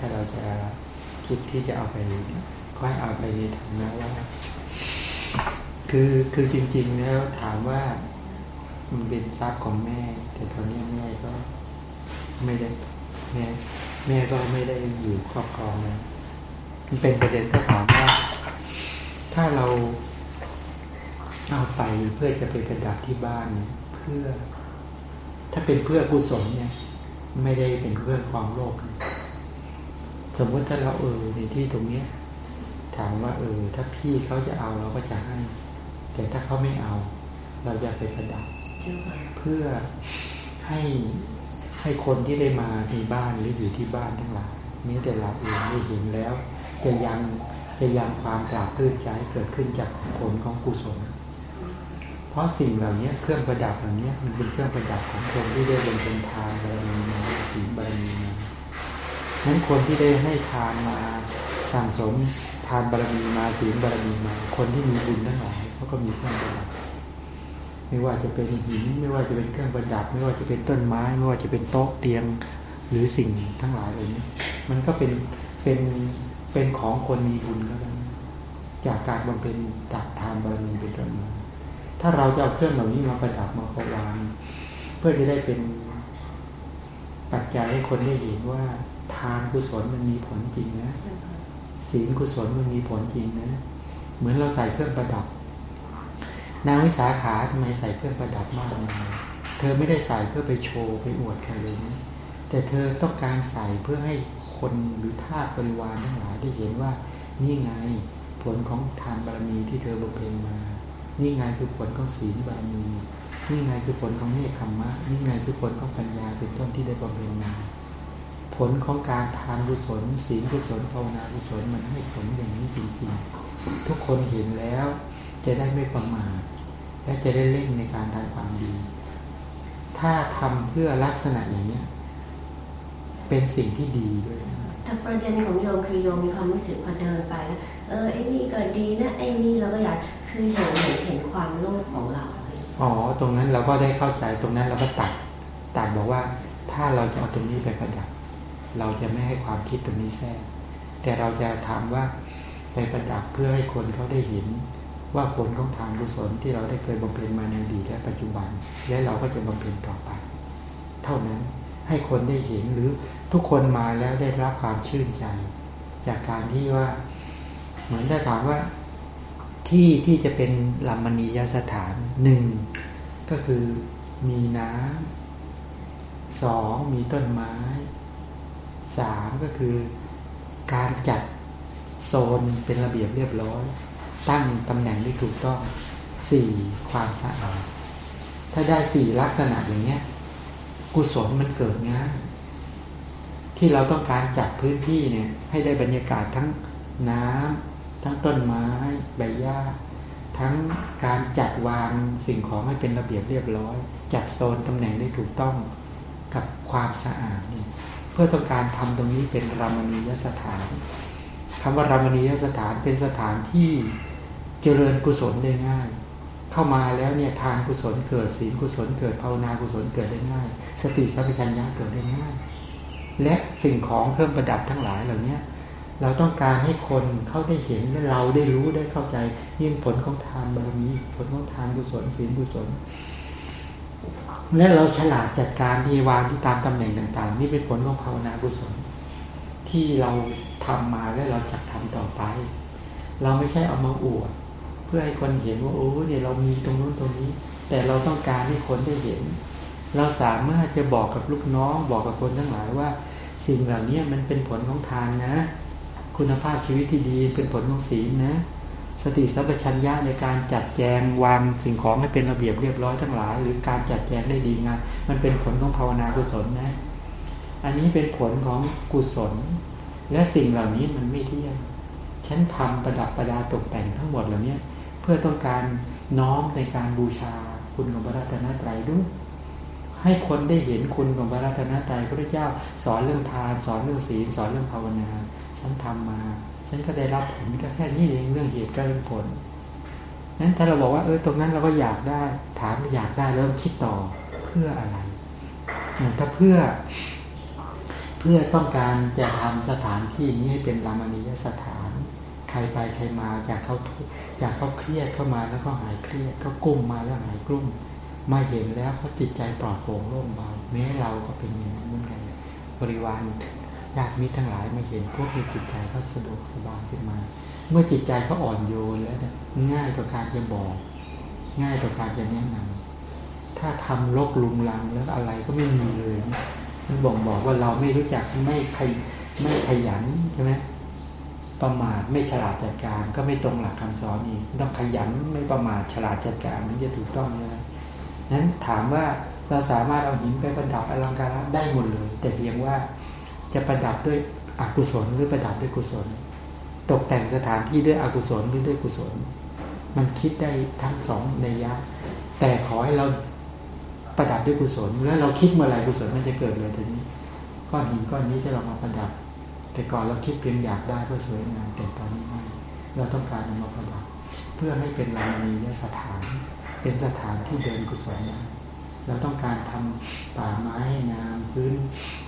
ถ้าเราจะคิดที่จะเอาไปค่อยเอาไปในฐานะว่าคือคือจริงๆแล้วถามว่ามันเป็นทรัพย์ของแม่ แต่ตอนนี้แม่ก็ไม่ได้แม่แม่ก็ไม่ได้อยู่ครอบครองนะมันเป็นประเด็นก็ถามว่า ถ้าเราเอาไปเพื่อจะไปประดับที่บ้านเพื่อ ถ้าเป็นเพื่อกุศลเนี่ย ไม่ได้เป็นเพื่อความโลภ สมมติถ้าเราเออในที่ตรงเนี้ย ถามว่าเออ ถ้าพี่เขาจะเอาเราก็จะให้ แต่ถ้าเขาไม่เอา เราจะไปประดับ เพื่อให้ให้คนที่ได้มาในบ้านหรืออยู่ที่บ้านทั้งหลายนี้แต่เราเองได้เห็นแล้ว จะยังจะยังความกราบพื้นใจเกิดขึ้นจากผลของกุศล เพราะสิ่งเหล่านี้เครื่องประดับเหล่านี้มันเป็นเครื่องประดับของคนที่ได้บนเป็นทานบารมีมาศีลบารมีมา นั้นคนที่ได้ให้ทานมาสั่งสมทานบารมีมาศีลบารมีมา คนที่มีบุญทั้งหลายเขาก็มีเครื่องประดับไม่ว่าจะเป็นหินไม่ว่าจะเป็นเครื่องประดับ ไม่ว่าจะเป็นต้นไม้ ไม่ว่าจะเป็นโต๊ะเตียงหรือสิ่งทั้งหลายเหล่านี้มันก็เป็นเป็นเป็นของคนมีบุญก็แล้วจากการบำเพ็ญตักทานบารมีเป็นต้นมาถ้าเราจะเอาเครื่องเหล่านี้มาประดับมาประวางเพื่อจะได้เป็น ปัจจัยให้คนได้เห็นว่า ทานกุศลมันมีผลจริงนะศีลกุศลมันมีผลจริงนะ เหมือนเราใส่เครื่องประดับ นางวิสาขาทำไมใส่เครื่องประดับมากมายเธอไม่ได้ใส่เพื่อไปโชว์ไปอวดใครเลยนะแต่เธอต้องการใส่เพื่อให้คนหรือทาสบริวารทั้งหลายได้เห็นว่านี่ไงผลของทานบารมีที่เธอบำเพ็ญมา นี่ไงคือผลของศีลบารมี นี่ไงคือผลของเนคขมมะนี่ไงคือผลของปัญญาเป็นต้นที่ได้บำเพ็ญมาผลของการทานกุศลศีลกุศลภาวนากุศลมันให้ผลอย่างนี้จริงๆ ทุกคนเห็นแล้วจะได้ไม่ประมาทและจะได้เล่งในการทำความดี ถ้าทำเพื่อลักษณะอย่างนี้เป็นสิ่งที่ดีด้วยถ้าประเด็นของโยมคือโยมมีความรู้สึกพอเดินไปแล้วเออไอ้นี่ก็ดีนะไอ้นี่เราก็อยากคือเห็นเห็นความโลภของเรา อ๋อ ตรงนั้นเราก็ได้เข้าใจตรงนั้นเราก็ตัดตัดบอกว่า ถ้าเราจะเอาตรงนี้ไปประดับ เราจะไม่ให้ความคิดตรงนี้แทรกแต่เราจะถามว่าไปประดับเพื่อให้คนเขาได้เห็น ว่าผลของทานกุศลที่เราได้เคยบำเพ็ญมาในอดีตและปัจจุบัน และเราก็จะบำเพ็ญต่อไป เท่านั้นให้คนได้เห็นหรือทุกคนมาแล้วได้รับความชื่นใจ จากการที่ว่า เหมือนถ้ถามว่า ที่ที่จะเป็นลัมมณียสถานหนึ่งก็คือมีน้ำสองมีต้นไม้สามก็คือการจัดโซนเป็นระเบียบเรียบร้อย ตั้งตำแหน่งที่ถูกต้องสี่ความสะอาดถ้าได้สี่ลักษณะอย่างเนี้ยกุศลมันเกิดง่ายที่เราต้องการจัดพื้นที่เนี่ย ให้ได้บรรยากาศทั้งน้ำ ทั้งต้นไม้ใบหญ้า ทั้งการจัดวางสิ่งของให้เป็นระเบียบเรียบร้อย จัดโซนตำแหน่งได้ถูกต้องกับความสะอาดนี่เพื่อต้องการทำตรงนี้เป็นรามณียสถานคำว่ารามณียสถานเป็นสถานที่เจริญกุศลได้ง่าย เข้ามาแล้วเนี่ยทานกุศลเกิดศีลกุศลเกิดภาวนากุศลเกิดได้ง่าย สติสัมปชัญญะเกิดได้ง่าย และสิ่งของเครื่องประดับทั้งหลายเหล่านี้ เราต้องการให้คนเขาได้เห็นและเราได้รู้ได้เข้าใจยิ่งผลของทานบารมีผลของทานกุศลศีลกุศล และเราฉลาดจัดการที่วางที่ตามตำแหน่งต่างๆ นี่เป็นผลของภาวนากุศล ที่เราทำมาและเราจะทำต่อไป เราไม่ใช่เอามาอวดเพื่อให้คนเห็นว่าโอ้เนี่ยเรามีตรงนู้นตรงนี้ แต่เราต้องการให้คนได้เห็น เราสามารถจะบอกกับลูกน้องบอกกับคนทั้งหลายว่า สิ่งเหล่านี้มันเป็นผลของทานนะ คุณภาพชีวิตที่ดีเป็นผลของศีลนะ สติสัพพัญญะในการจัดแจงวางสิ่งของให้เป็นระเบียบเรียบร้อยทั้งหลาย หรือการจัดแจงได้ดีงามมันเป็นผลของภาวนากุศลนะ อันนี้เป็นผลของกุศล และสิ่งเหล่านี้มันไม่เที่ยงฉันทำประดับประดาตกแต่งทั้งหมดเหล่านี้เพื่อต้องการน้อมในการบูชาคุณของพระรัตนตรัยด้วยให้คนได้เห็นคุณของพระรัตนตรัยพระเจ้า สอนเรื่องทาน สอนเรื่องศีลสอนเรื่องภาวนา ฉันทำมา ฉันก็ได้รับผลก็แค่นี้เองเรื่องเหตุก็เรื่องผลนั้นถ้าเราบอกว่าเออตรงนั้นเราก็อยากได้ ถามอยากได้เริ่มคิดต่อเพื่ออะไรถ้าเพื่อ เพื่อต้องการจะทำสถานที่นี้ให้เป็นรามณียสถาน ใครไปใครมาจากเขาจากเขาเครียดเข้ามาแล้วก็หายเครียดก็กุ้มมาแล้วหายกลุ้มมาเห็นแล้วเขาจิตใจปลอดโปร่งโล่งเบาแม้เราก็เป็นอย่างนั้นเหมือนกันบริวาร ญาติมิตรทั้งหลายมาเห็นพวกมีจิตใจเขาสะดวกสบายขึ้นมา เมื่อจิตใจเขาอ่อนโยนแล้วเนี่ยง่ายต่อการจะบอก ง่ายต่อการจะแนะนำถ้าทำลกลุงลังแล้วอะไรก็ไม่มีเลยมันบอกบอกว่าเราไม่รู้จักไม่ขยไม่ขยันใช่ไหมประมาทไม่ฉลาดจัดการก็ไม่ตรงหลักคำสอนอีกต้องขยันไม่ประมาทฉลาดจัดการมันจะถูกต้องเลยนั้นถามว่าเราสามารถเอาหินไปประดับอลังการได้หมดเลย แต่เพียงว่า จะประดับด้วยอกุศลหรือประดับด้วยกุศล ตกแต่งสถานที่ด้วยอกุศลหรือด้วยกุศล มันคิดได้ทั้งสองในยะ แต่ขอให้เราประดับด้วยกุศล แล้วเราคิดเมื่อไรกุศลมันจะเกิดเลยทีนี้ก้อนหินก้อนนี้ที่เรามาประดับ แต่ก่อนเราคิดเพียงอยากได้เพื่อสวยงามแต่ตอนนี้ไม่เราต้องการมาประดับ เพื่อให้เป็นลานียสถาน เป็นสถานที่เดินกุศลได้เราต้องการทำป่าไม้งามพื้น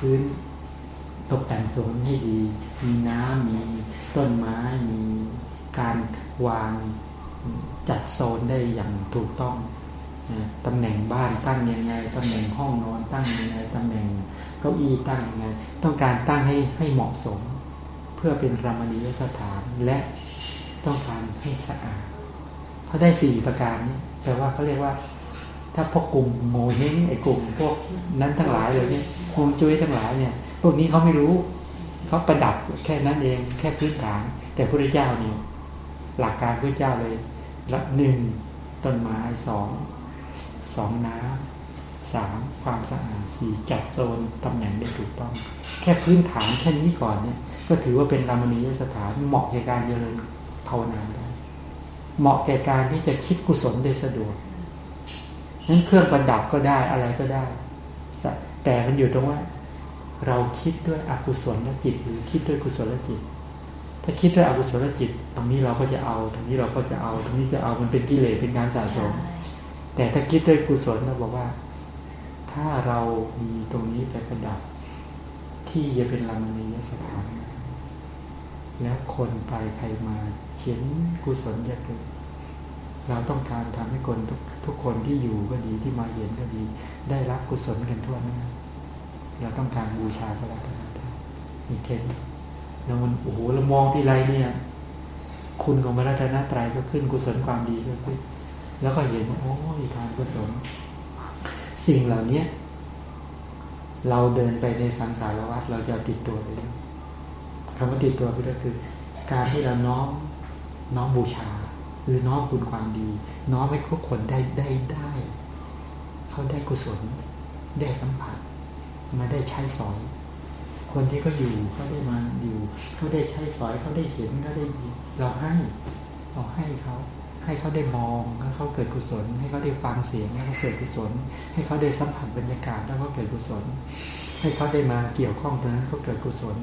พื้น ตกแต่งสวนให้ดี มีน้ำมีต้นไม้ มีการวางจัดโซนได้อย่างถูกต้องตำแหน่งบ้านตั้งยังไงตำแหน่งห้องนอนตั้งยังไงตำแหน่งเก้าอี้ตั้งยังไง ต้องการตั้งให้ให้เหมาะสม เพื่อเป็นรามณียสถานและต้องการให้สะอาดเขาได้สี่ประการนี้แปลว่าเขาเรียกว่า ถ้าพวกกลุ่มโมเฮงไอ้กลุ่มพวกนั้นทั้งหลายเลยเนี่ยคงจุ้ยทั้งหลายเนี่ย พวกนี้เขาไม่รู้เขาประดับแค่นั้นเองแค่พื้นฐาน แต่พระเจ้านี่หลักการพระเจ้าเลยละหนึ่งต้นไม้สองสองน้ำสามความสะอาดสี่จัดโซนตำแหน่งได้ถูกต้อง แค่พื้นฐานแค่นี้ก่อนเนี่ย ก็ถือว่าเป็นรามณียสถานเหมาะแก่การเจริญภาวนาได้เหมาะแก่การที่จะคิดกุศลได้สะดวกนั้นเครื่องประดับก็ได้อะไรก็ได้ แต่มันอยู่ตรงว่า เราคิดด้วยอกุศลจิต หรือคิดด้วยกุศลจิต ถ้าคิดด้วยอกุศลจิต ตรงนี้เราก็จะเอา ตรงนี้เราก็จะเอา ตรงนี้จะเอามันเป็นกิเลสเป็นการสะสม แต่ถ้าคิดด้วยกุศลเราบอกว่า ถ้าเรามีตรงนี้ไปประดับ ที่จะเป็นลำนียสถาน แล้วคนไปใครมาเขียนกุศลจะเกิดเราต้องการทำให้คนทุกทุกคนที่อยู่ก็ดีที่มาเห็นก็ดี ได้รับกุศลกันทั่วหน้า เราต้องการบูชาพระรัตนตรัยมีเทนแล้วมันโอ้โหเรามองที่ไรเนี่ย คุณของพระรัตนตรัยก็ขึ้นกุศลความดีก็ขึ้น แล้วก็เห็นว่าโอ้ยทานกุศล สิ่งเหล่านี้เราเดินไปในสังสารวัฏเราจะติดตัวไปด้วยคำว่าติดตัวไปด้วยคือ การที่เราน้อมน้อมบูชา หรือน้อมคุณความดี น้อมให้ทุกคนได้ได้ได้ เขาได้กุศลได้สัมผัส มาได้ใช้สอย คนที่เขาอยู่เขาได้มาอยู่เขาได้ใช้สอยเขาได้เห็นเขาได้เราให้เราให้เขาให้เขาได้มองให้เขาเกิดกุศล ให้เขาได้ฟังเสียงให้เขาเกิดกุศล ให้เขาได้สัมผัสบรรยากาศแล้วก็เกิดกุศล ให้เขาได้มาเกี่ยวข้องตรงนั้นเขาเกิดกุศล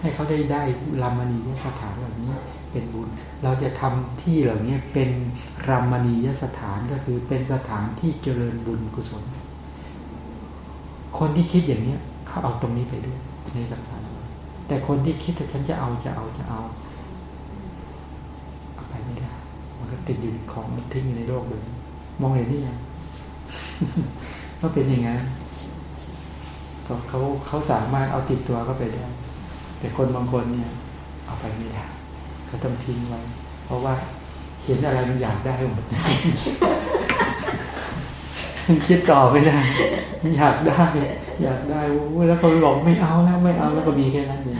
ให้เขาได้ได้รามณียสถานเหล่านี้เป็นบุญ เราจะทำที่เหล่านี้เป็นรามณียสถานก็คือเป็นสถานที่เจริญบุญกุศล คนที่คิดอย่างเนี้ยเขาเอาตรงนี้ไปด้วยในสังสารวัฏแต่คนที่คิดว่าฉันจะเอาจะเอาจะเอาเอาไปไม่ได้มันก็ติดอยู่ของทิ้งอยู่ในโลกเลยมองเห็นนี่ยังก็เป็นอย่างนั้นเพราะเขาเขาสามารถเอาติดตัวก็ไปได้ แต่คนบางคนเนี่ย เอาไปไม่ได้เขาต้องทิ้งไว้เพราะว่าเขียนอะไรมันอยากได้หมดมัน คิดต่อไม่ได้อยากได้ อยากได้แล้วก็บอกไม่เอาแล้วไม่เอาแล้วก็มีแค่นั้นเอง